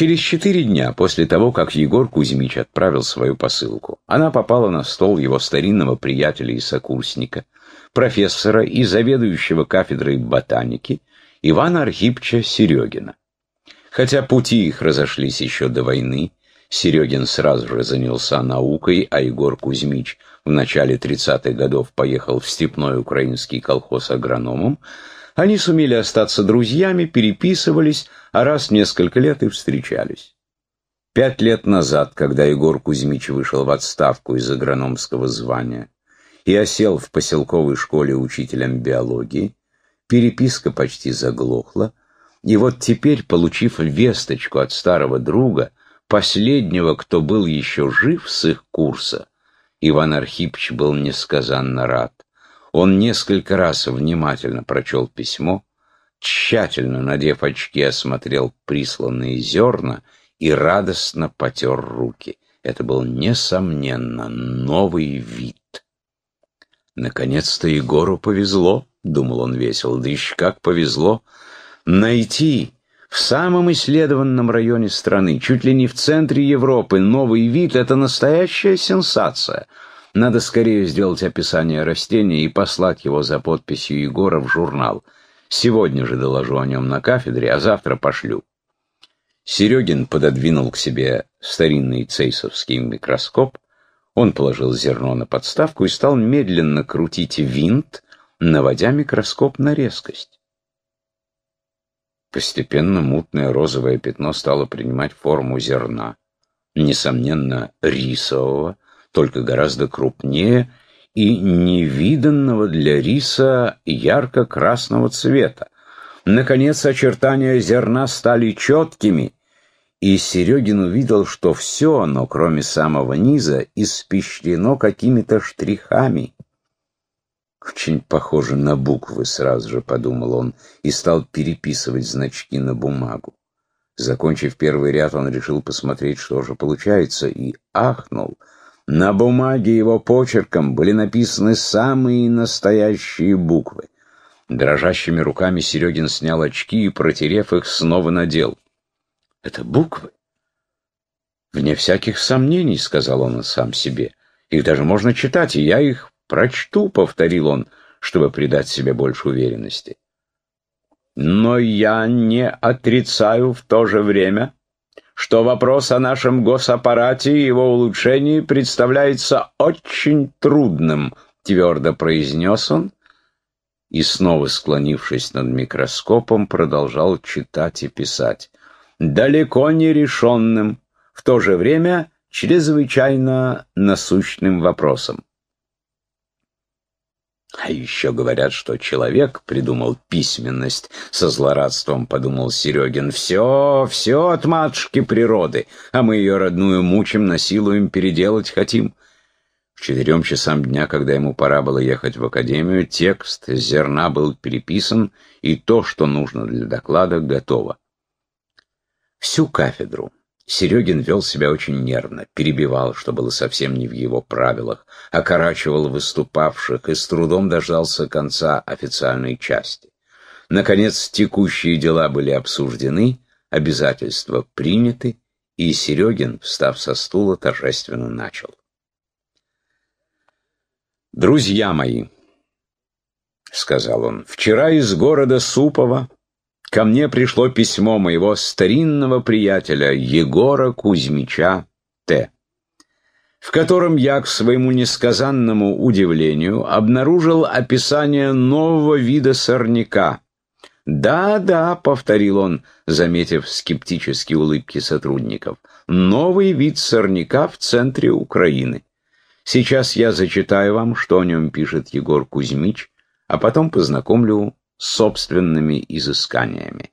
Через четыре дня после того, как Егор Кузьмич отправил свою посылку, она попала на стол его старинного приятеля и сокурсника, профессора и заведующего кафедрой ботаники Ивана Архипча Серегина. Хотя пути их разошлись еще до войны, Серегин сразу же занялся наукой, а Егор Кузьмич в начале 30-х годов поехал в степной украинский колхоз агрономом, они сумели остаться друзьями, переписывались, а раз в несколько лет и встречались. Пять лет назад, когда Егор Кузьмич вышел в отставку из агрономского звания и осел в поселковой школе учителем биологии, переписка почти заглохла, и вот теперь, получив весточку от старого друга, последнего, кто был еще жив с их курса, Иван Архипович был несказанно рад. Он несколько раз внимательно прочел письмо, тщательно надев очки, осмотрел присланные зерна и радостно потер руки. Это был, несомненно, новый вид. Наконец-то Егору повезло, — думал он весело, — да еще как повезло, найти в самом исследованном районе страны, чуть ли не в центре Европы, новый вид — это настоящая сенсация. Надо скорее сделать описание растения и послать его за подписью Егора в журнал. Сегодня же доложу о нем на кафедре, а завтра пошлю. Серегин пододвинул к себе старинный цейсовский микроскоп, он положил зерно на подставку и стал медленно крутить винт, наводя микроскоп на резкость. Постепенно мутное розовое пятно стало принимать форму зерна, несомненно, рисового, только гораздо крупнее и невиданного для риса ярко-красного цвета. Наконец, очертания зерна стали четкими, и Серегин увидел, что все оно, кроме самого низа, испещрено какими-то штрихами. Очень похоже на буквы, сразу же подумал он, и стал переписывать значки на бумагу. Закончив первый ряд, он решил посмотреть, что же получается, и ахнул. На бумаге его почерком были написаны самые настоящие буквы. Дрожащими руками Серегин снял очки и, протерев их, снова надел. «Это буквы?» «Вне всяких сомнений», — сказал он сам себе. «Их даже можно читать, и я их «Прочту», — повторил он, чтобы придать себе больше уверенности. «Но я не отрицаю в то же время, что вопрос о нашем госаппарате и его улучшении представляется очень трудным», — твердо произнес он, и снова склонившись над микроскопом, продолжал читать и писать. «Далеко не решенным, в то же время чрезвычайно насущным вопросом. А еще говорят, что человек придумал письменность, со злорадством подумал Серегин. Все, все от матушки природы, а мы ее родную мучим, насилуем, переделать хотим. К четырем часам дня, когда ему пора было ехать в академию, текст зерна был переписан, и то, что нужно для доклада, готово. Всю кафедру Серегин вел себя очень нервно, перебивал, что было совсем не в его правилах, окорачивал выступавших и с трудом дождался конца официальной части. Наконец, текущие дела были обсуждены, обязательства приняты, и Серегин, встав со стула, торжественно начал. «Друзья мои», — сказал он, — «вчера из города Супова ко мне пришло письмо моего старинного приятеля Егора Кузьмича Т., в котором я, к своему несказанному удивлению, обнаружил описание нового вида сорняка. «Да-да», — повторил он, заметив скептические улыбки сотрудников, — «новый вид сорняка в центре Украины. Сейчас я зачитаю вам, что о нем пишет Егор Кузьмич, а потом познакомлю собственными изысканиями.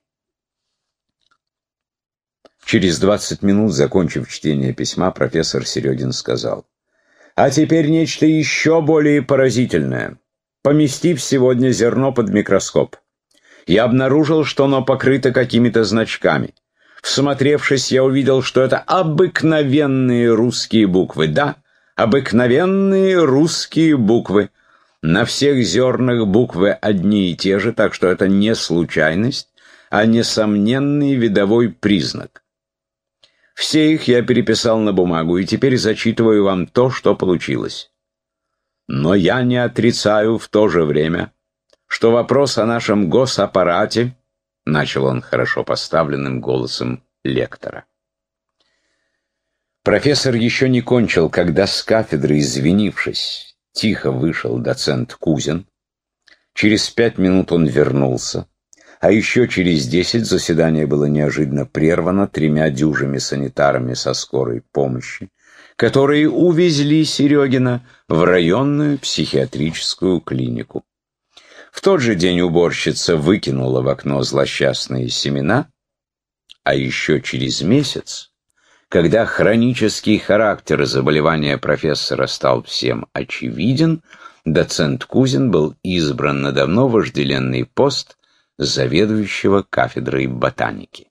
Через двадцать минут, закончив чтение письма, профессор Середин сказал, «А теперь нечто еще более поразительное. Поместив сегодня зерно под микроскоп, я обнаружил, что оно покрыто какими-то значками. Всмотревшись, я увидел, что это обыкновенные русские буквы. Да, обыкновенные русские буквы, на всех зернах буквы одни и те же, так что это не случайность, а несомненный видовой признак. Все их я переписал на бумагу, и теперь зачитываю вам то, что получилось. Но я не отрицаю в то же время, что вопрос о нашем госаппарате, начал он хорошо поставленным голосом лектора. Профессор еще не кончил, когда с кафедры, извинившись, тихо вышел доцент Кузин. Через пять минут он вернулся, а еще через десять заседание было неожиданно прервано тремя дюжими санитарами со скорой помощи, которые увезли Серегина в районную психиатрическую клинику. В тот же день уборщица выкинула в окно злосчастные семена, а еще через месяц когда хронический характер заболевания профессора стал всем очевиден, доцент Кузин был избран на давно вожделенный пост заведующего кафедрой ботаники.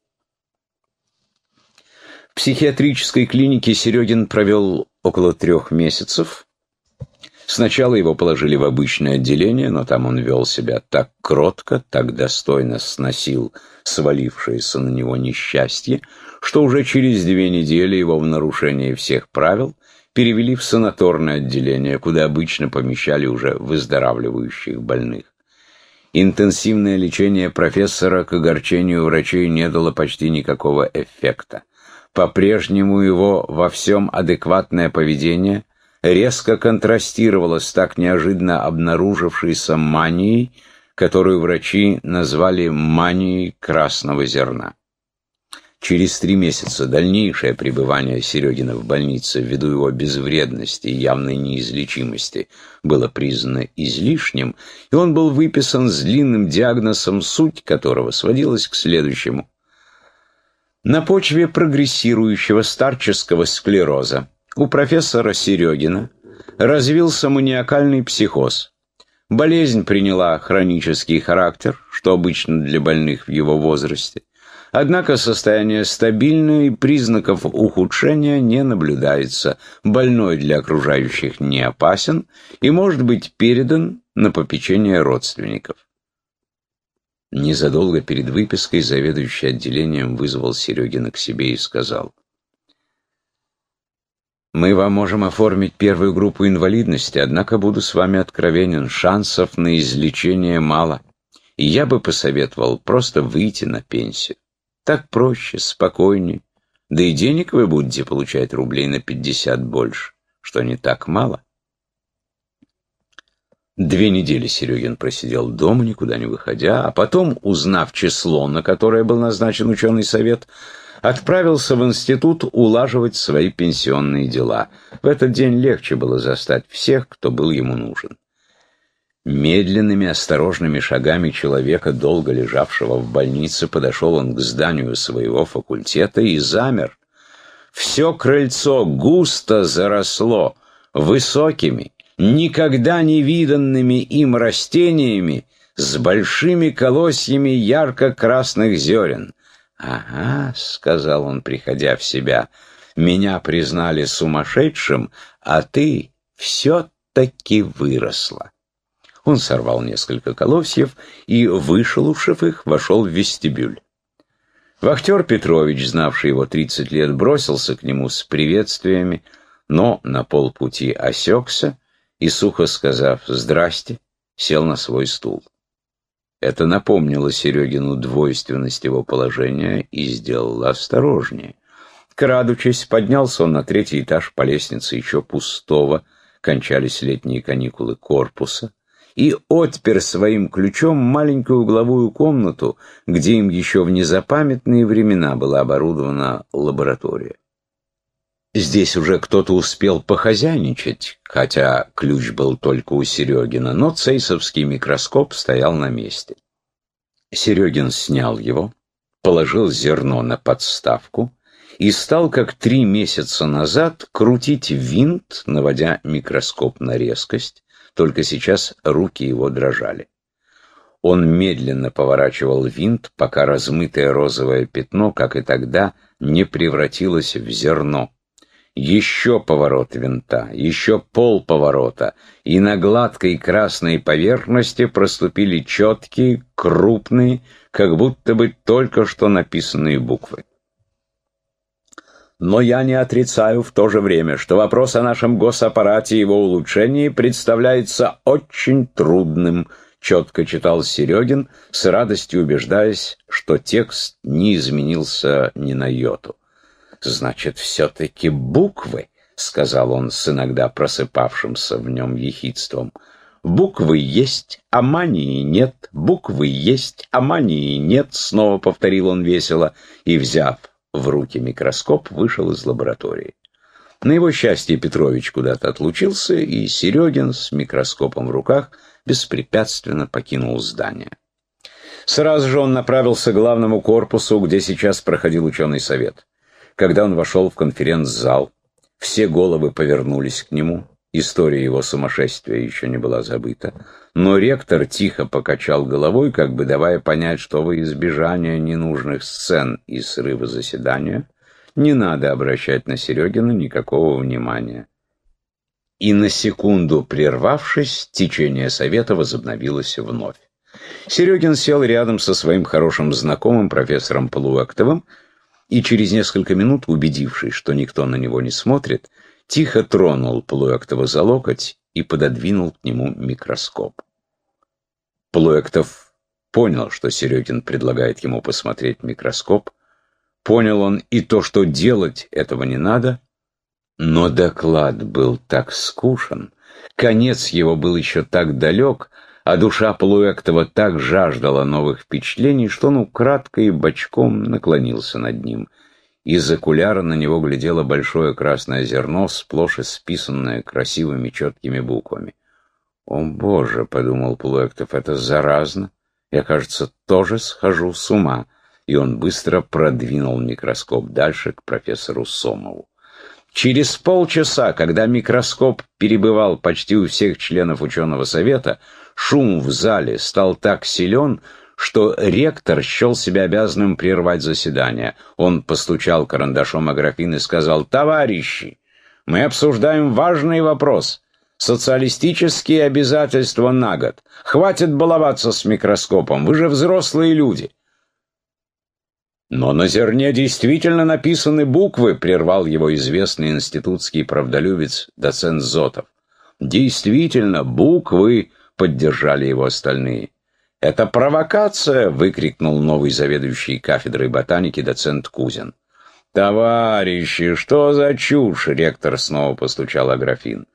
В психиатрической клинике Серегин провел около трех месяцев, Сначала его положили в обычное отделение, но там он вел себя так кротко, так достойно сносил свалившееся на него несчастье, что уже через две недели его в нарушение всех правил перевели в санаторное отделение, куда обычно помещали уже выздоравливающих больных. Интенсивное лечение профессора к огорчению врачей не дало почти никакого эффекта. По-прежнему его во всем адекватное поведение – резко контрастировало с так неожиданно обнаружившейся манией, которую врачи назвали манией красного зерна. Через три месяца дальнейшее пребывание Серегина в больнице ввиду его безвредности и явной неизлечимости было признано излишним, и он был выписан с длинным диагнозом, суть которого сводилась к следующему. На почве прогрессирующего старческого склероза у профессора Серегина развился маниакальный психоз. Болезнь приняла хронический характер, что обычно для больных в его возрасте. Однако состояние стабильное и признаков ухудшения не наблюдается. Больной для окружающих не опасен и может быть передан на попечение родственников. Незадолго перед выпиской заведующий отделением вызвал Серегина к себе и сказал – мы вам можем оформить первую группу инвалидности, однако буду с вами откровенен, шансов на излечение мало. И я бы посоветовал просто выйти на пенсию. Так проще, спокойнее. Да и денег вы будете получать рублей на пятьдесят больше, что не так мало. Две недели Серегин просидел дома, никуда не выходя, а потом, узнав число, на которое был назначен ученый совет, отправился в институт улаживать свои пенсионные дела. В этот день легче было застать всех, кто был ему нужен. Медленными, осторожными шагами человека, долго лежавшего в больнице, подошел он к зданию своего факультета и замер. Все крыльцо густо заросло высокими, никогда не виданными им растениями с большими колосьями ярко-красных зерен. «Ага», — сказал он, приходя в себя, — «меня признали сумасшедшим, а ты все-таки выросла». Он сорвал несколько колосьев и, вышелушив их, вошел в вестибюль. Вахтер Петрович, знавший его тридцать лет, бросился к нему с приветствиями, но на полпути осекся и, сухо сказав «здрасте», сел на свой стул. Это напомнило Серегину двойственность его положения и сделало осторожнее. Крадучись, поднялся он на третий этаж по лестнице еще пустого, кончались летние каникулы корпуса, и отпер своим ключом маленькую угловую комнату, где им еще в незапамятные времена была оборудована лаборатория. Здесь уже кто-то успел похозяйничать, хотя ключ был только у Серегина, но цейсовский микроскоп стоял на месте. Серегин снял его, положил зерно на подставку и стал, как три месяца назад, крутить винт, наводя микроскоп на резкость, только сейчас руки его дрожали. Он медленно поворачивал винт, пока размытое розовое пятно, как и тогда, не превратилось в зерно. Еще поворот винта, еще полповорота, и на гладкой красной поверхности проступили четкие, крупные, как будто бы только что написанные буквы. Но я не отрицаю в то же время, что вопрос о нашем госаппарате и его улучшении представляется очень трудным, четко читал Серегин, с радостью убеждаясь, что текст не изменился ни на йоту. «Значит, все-таки буквы», — сказал он с иногда просыпавшимся в нем ехидством. «Буквы есть, а мании нет, буквы есть, а мании нет», — снова повторил он весело и, взяв в руки микроскоп, вышел из лаборатории. На его счастье Петрович куда-то отлучился, и Серегин с микроскопом в руках беспрепятственно покинул здание. Сразу же он направился к главному корпусу, где сейчас проходил ученый совет. Когда он вошел в конференц-зал, все головы повернулись к нему, история его сумасшествия еще не была забыта, но ректор тихо покачал головой, как бы давая понять, что во избежание ненужных сцен и срыва заседания не надо обращать на Серегина никакого внимания. И на секунду прервавшись, течение совета возобновилось вновь. Серегин сел рядом со своим хорошим знакомым профессором Полуэктовым, и через несколько минут, убедившись, что никто на него не смотрит, тихо тронул Плуэктова за локоть и пододвинул к нему микроскоп. Плуэктов понял, что Серегин предлагает ему посмотреть микроскоп, понял он и то, что делать этого не надо, но доклад был так скучен, конец его был еще так далек, а душа Полуэктова так жаждала новых впечатлений, что он украдкой бочком наклонился над ним. Из окуляра на него глядело большое красное зерно, сплошь исписанное красивыми четкими буквами. «О, Боже!» — подумал Полуэктов, — «это заразно. Я, кажется, тоже схожу с ума». И он быстро продвинул микроскоп дальше к профессору Сомову. Через полчаса, когда микроскоп перебывал почти у всех членов ученого совета, шум в зале стал так силен, что ректор счел себя обязанным прервать заседание. Он постучал карандашом о графин и сказал, «Товарищи, мы обсуждаем важный вопрос. Социалистические обязательства на год. Хватит баловаться с микроскопом, вы же взрослые люди. Но на зерне действительно написаны буквы, прервал его известный институтский правдолюбец доцент Зотов. Действительно, буквы, поддержали его остальные. «Это провокация!» — выкрикнул новый заведующий кафедрой ботаники доцент Кузин. «Товарищи, что за чушь?» — ректор снова постучал Аграфин.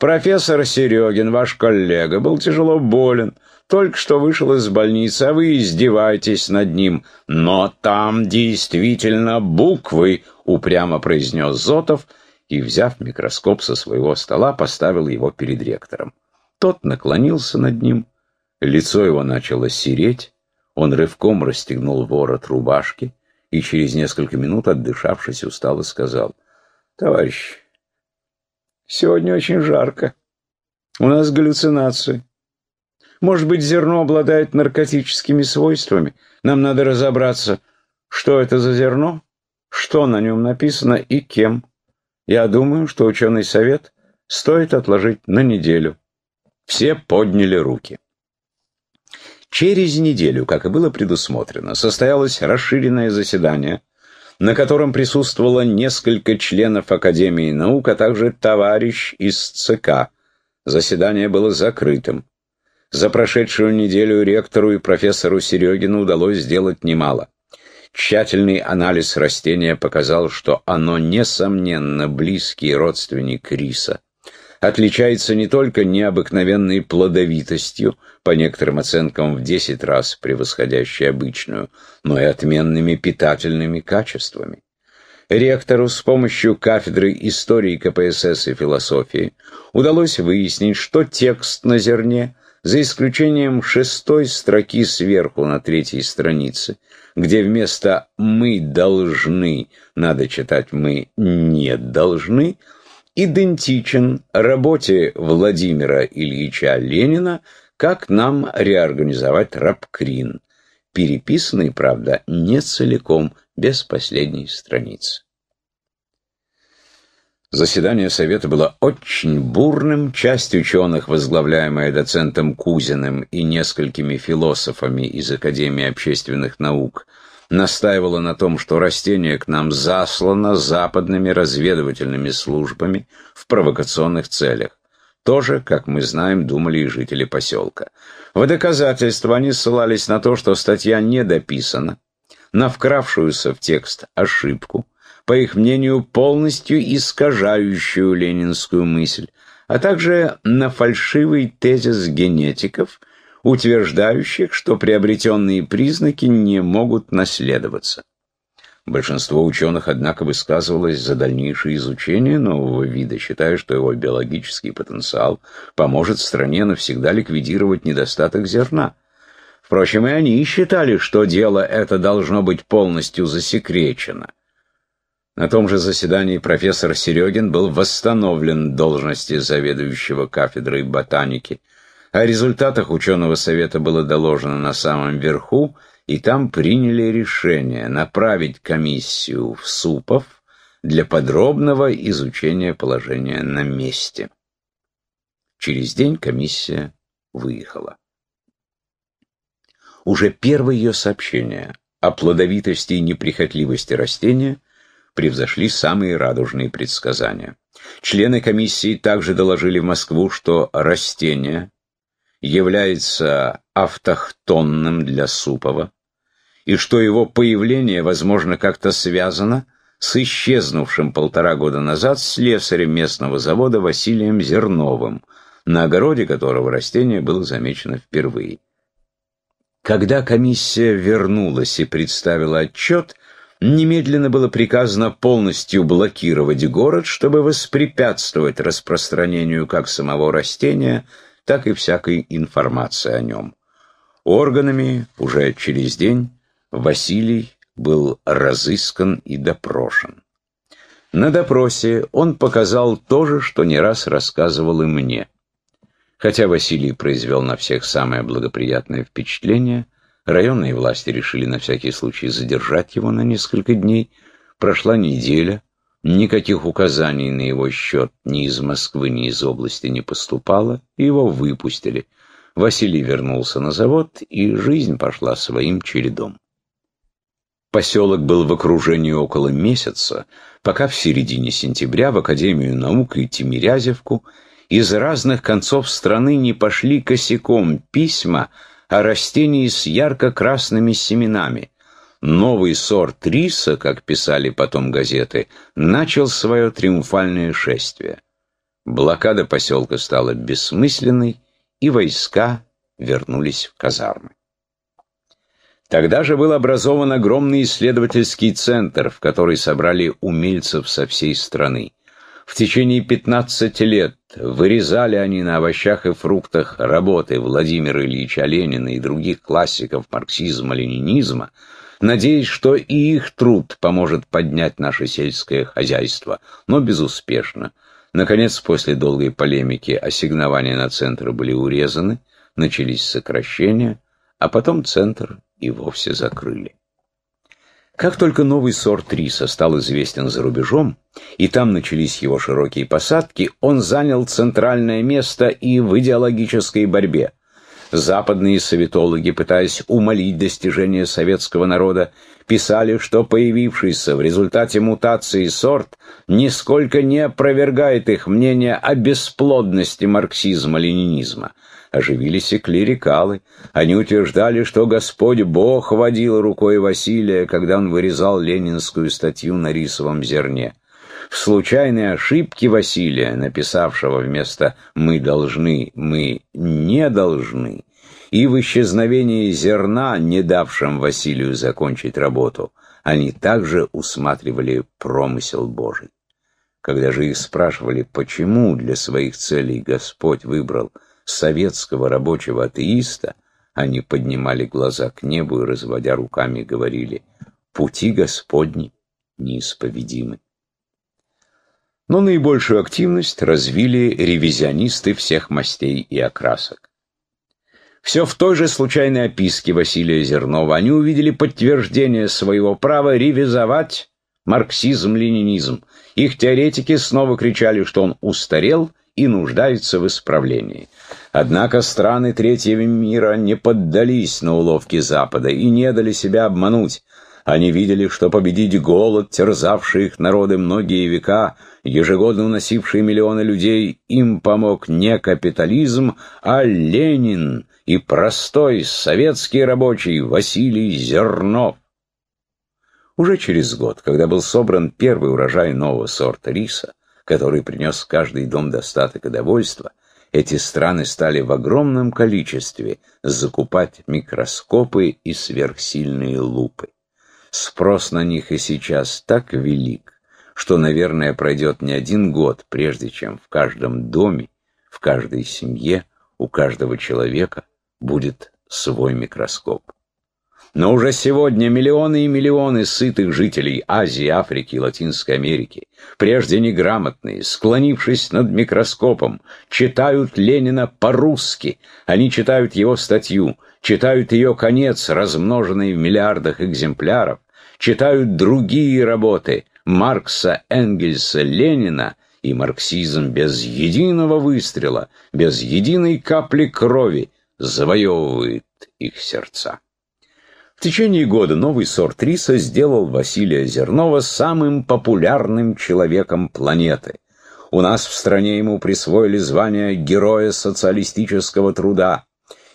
«Профессор Серегин, ваш коллега, был тяжело болен только что вышел из больницы, а вы издеваетесь над ним. Но там действительно буквы, упрямо произнес Зотов и, взяв микроскоп со своего стола, поставил его перед ректором. Тот наклонился над ним, лицо его начало сереть, он рывком расстегнул ворот рубашки и через несколько минут, отдышавшись, устало сказал, «Товарищ, сегодня очень жарко. У нас галлюцинации. Может быть, зерно обладает наркотическими свойствами. Нам надо разобраться, что это за зерно, что на нем написано и кем. Я думаю, что ученый совет стоит отложить на неделю. Все подняли руки. Через неделю, как и было предусмотрено, состоялось расширенное заседание, на котором присутствовало несколько членов Академии наук, а также товарищ из ЦК. Заседание было закрытым. За прошедшую неделю ректору и профессору Серегину удалось сделать немало. Тщательный анализ растения показал, что оно, несомненно, близкий родственник риса. Отличается не только необыкновенной плодовитостью, по некоторым оценкам в 10 раз превосходящей обычную, но и отменными питательными качествами. Ректору с помощью кафедры истории КПСС и философии удалось выяснить, что текст на зерне – за исключением шестой строки сверху на третьей странице, где вместо «мы должны» надо читать «мы не должны», идентичен работе Владимира Ильича Ленина «Как нам реорганизовать рабкрин», переписанный, правда, не целиком, без последней страницы. Заседание Совета было очень бурным, часть ученых, возглавляемая доцентом Кузиным и несколькими философами из Академии общественных наук, настаивала на том, что растение к нам заслано западными разведывательными службами в провокационных целях. Тоже, как мы знаем, думали и жители поселка. В доказательство они ссылались на то, что статья не дописана, на вкравшуюся в текст ошибку, по их мнению, полностью искажающую ленинскую мысль, а также на фальшивый тезис генетиков, утверждающих, что приобретенные признаки не могут наследоваться. Большинство ученых, однако, высказывалось за дальнейшее изучение нового вида, считая, что его биологический потенциал поможет стране навсегда ликвидировать недостаток зерна. Впрочем, и они считали, что дело это должно быть полностью засекречено. На том же заседании профессор Серегин был восстановлен в должности заведующего кафедрой ботаники. О результатах ученого совета было доложено на самом верху, и там приняли решение направить комиссию в Супов для подробного изучения положения на месте. Через день комиссия выехала. Уже первое ее сообщение о плодовитости и неприхотливости растения превзошли самые радужные предсказания. Члены комиссии также доложили в Москву, что растение является автохтонным для Супова, и что его появление, возможно, как-то связано с исчезнувшим полтора года назад слесарем местного завода Василием Зерновым, на огороде которого растение было замечено впервые. Когда комиссия вернулась и представила отчет, немедленно было приказано полностью блокировать город, чтобы воспрепятствовать распространению как самого растения, так и всякой информации о нем. Органами уже через день Василий был разыскан и допрошен. На допросе он показал то же, что не раз рассказывал и мне. Хотя Василий произвел на всех самое благоприятное впечатление, районные власти решили на всякий случай задержать его на несколько дней. Прошла неделя, никаких указаний на его счет ни из Москвы, ни из области не поступало, его выпустили. Василий вернулся на завод, и жизнь пошла своим чередом. Поселок был в окружении около месяца, пока в середине сентября в Академию наук и Тимирязевку из разных концов страны не пошли косяком письма о растении с ярко-красными семенами. Новый сорт риса, как писали потом газеты, начал свое триумфальное шествие. Блокада поселка стала бессмысленной, и войска вернулись в казармы. Тогда же был образован огромный исследовательский центр, в который собрали умельцев со всей страны. В течение 15 лет вырезали они на овощах и фруктах работы Владимира Ильича Ленина и других классиков марксизма-ленинизма, надеясь, что и их труд поможет поднять наше сельское хозяйство, но безуспешно. Наконец, после долгой полемики ассигнования на центры были урезаны, начались сокращения, а потом центр и вовсе закрыли. Как только новый сорт риса стал известен за рубежом, и там начались его широкие посадки, он занял центральное место и в идеологической борьбе. Западные советологи, пытаясь умолить достижения советского народа, писали, что появившийся в результате мутации сорт нисколько не опровергает их мнение о бесплодности марксизма-ленинизма. Оживились и клерикалы. Они утверждали, что Господь Бог водил рукой Василия, когда он вырезал ленинскую статью на рисовом зерне. В случайной ошибке Василия, написавшего вместо «мы должны», «мы не должны», и в исчезновении зерна, не давшем Василию закончить работу, они также усматривали промысел Божий. Когда же их спрашивали, почему для своих целей Господь выбрал советского рабочего атеиста, они поднимали глаза к небу и, разводя руками, говорили «Пути Господни неисповедимы». Но наибольшую активность развили ревизионисты всех мастей и окрасок. Все в той же случайной описке Василия Зернова они увидели подтверждение своего права ревизовать марксизм-ленинизм. Их теоретики снова кричали, что он устарел и нуждается в исправлении. Однако страны третьего мира не поддались на уловки Запада и не дали себя обмануть. Они видели, что победить голод, терзавший их народы многие века, ежегодно уносивший миллионы людей, им помог не капитализм, а Ленин и простой советский рабочий Василий Зернов. Уже через год, когда был собран первый урожай нового сорта риса, который принес каждый дом достаток и довольство, эти страны стали в огромном количестве закупать микроскопы и сверхсильные лупы. Спрос на них и сейчас так велик, что, наверное, пройдет не один год, прежде чем в каждом доме, в каждой семье, у каждого человека будет свой микроскоп. Но уже сегодня миллионы и миллионы сытых жителей Азии, Африки и Латинской Америки, прежде неграмотные, склонившись над микроскопом, читают Ленина по-русски. Они читают его статью, читают ее конец, размноженный в миллиардах экземпляров, читают другие работы Маркса, Энгельса, Ленина, и марксизм без единого выстрела, без единой капли крови завоевывает их сердца. В течение года новый сорт риса сделал Василия Зернова самым популярным человеком планеты. У нас в стране ему присвоили звание Героя социалистического труда,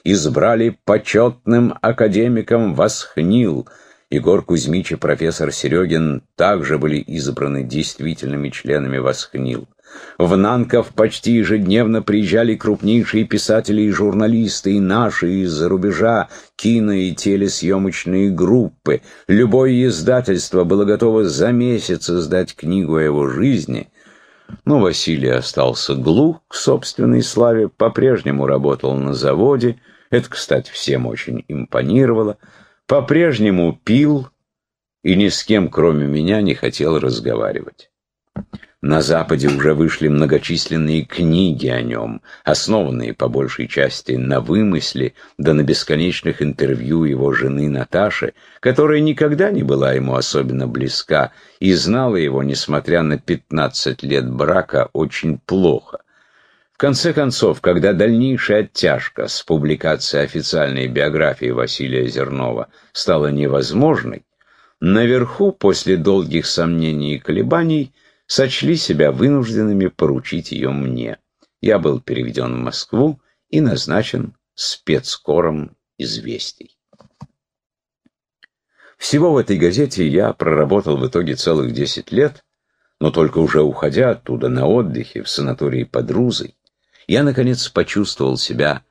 избрали почетным академиком Восхнил – Егор Кузьмич и профессор Серегин также были избраны действительными членами Восхнил. В Нанков почти ежедневно приезжали крупнейшие писатели и журналисты, и наши, и из-за рубежа, кино- и телесъемочные группы. Любое издательство было готово за месяц издать книгу о его жизни. Но Василий остался глух к собственной славе, по-прежнему работал на заводе, это, кстати, всем очень импонировало, по-прежнему пил и ни с кем, кроме меня, не хотел разговаривать. На Западе уже вышли многочисленные книги о нем, основанные по большей части на вымысле, да на бесконечных интервью его жены Наташи, которая никогда не была ему особенно близка и знала его, несмотря на 15 лет брака, очень плохо конце концов, когда дальнейшая оттяжка с публикацией официальной биографии Василия Зернова стала невозможной, наверху, после долгих сомнений и колебаний, сочли себя вынужденными поручить ее мне. Я был переведен в Москву и назначен спецкором известий. Всего в этой газете я проработал в итоге целых 10 лет, но только уже уходя оттуда на отдыхе в санатории под Рузой, я, наконец, почувствовал себя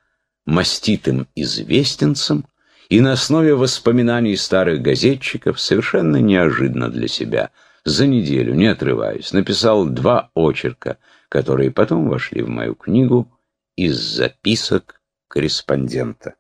маститым известенцем и на основе воспоминаний старых газетчиков, совершенно неожиданно для себя, за неделю, не отрываясь, написал два очерка, которые потом вошли в мою книгу из записок корреспондента.